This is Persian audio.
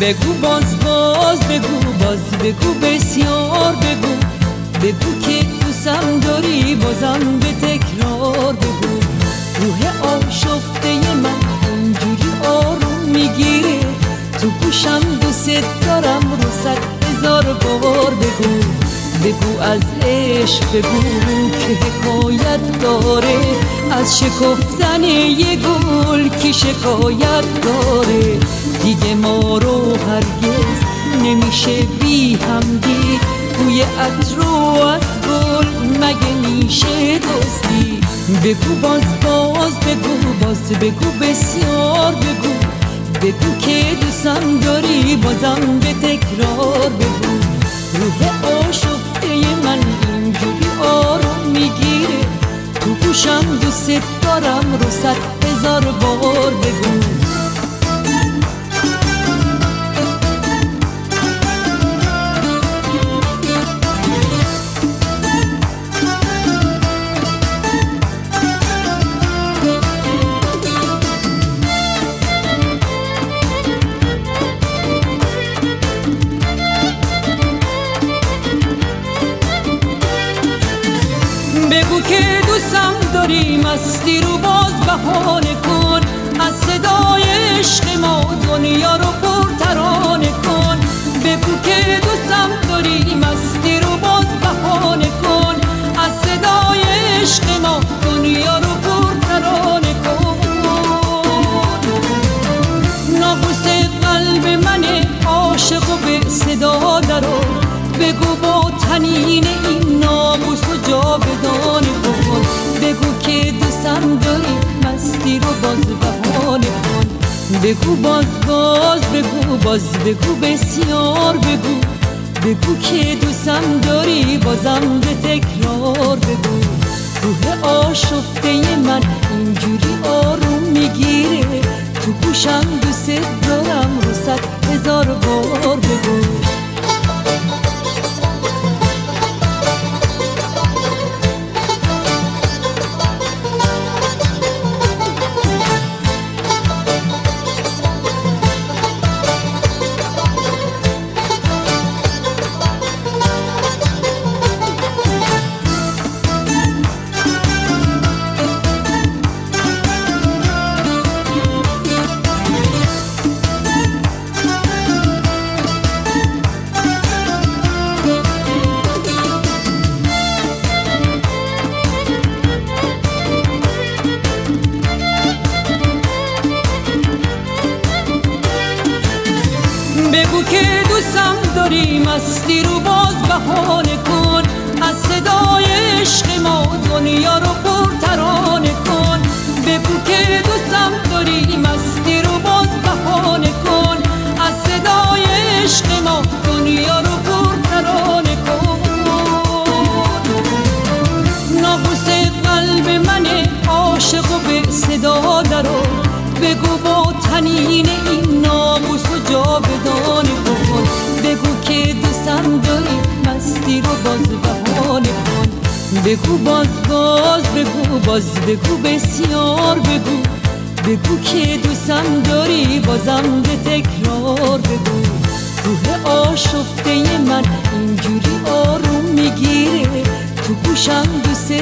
بگو باز باز بگو باز بگو بسیار بگو. بگو که دوستم داری بازم به تکرار بگو. روح آشفته من اینجوری آروم می‌گیره. تو گوشم دوست دارم رو صد هزار بار بگو. بگو از عشق بگو که حکایت داره. از شکفتن یه گل که شکایت داره. دیگه ما رو هرگز نمیشه بی هم دید بوی عطر از گل مگه میشه دوستی بگو باز باز بگو باز بگو بسیار بگو. بگو که دوستم داری بازم به تکرار بگو. روح آشفته من اینجوری آروم می‌گیره. تو گوشم دوست دارم رو صد هزار بار بگو. که دوستم داری مستی رو باز بهانه کن. داری مستی رو باز بهانه کن. بگو باز باز بگو باز بگو بسیار بگو. بگو که دوستم داری بازم به تکرار بگو. روح آشفته من اینجوری آروم می‌گیره. تو گوشم دوست بگو که دوستم داری مستی رو باز بهانه کن. از صدای عشق ما دنیا رو پر ترانه کن. بگو که دوستم داری مستی رو باز بهانه کن. از صدای عشق ما دنیا رو پر ترانه کن. نابوس قلب من عاشق و به صدا درو بگو با تنین این مستی رو باز بهانه کن بگو باز باز بگو باز بگو بسیار بگو. بگو که دوستم داری بازم به تکرار بگو. روح آشفته من اینجوری آروم می‌گیره. تو گوشم دوست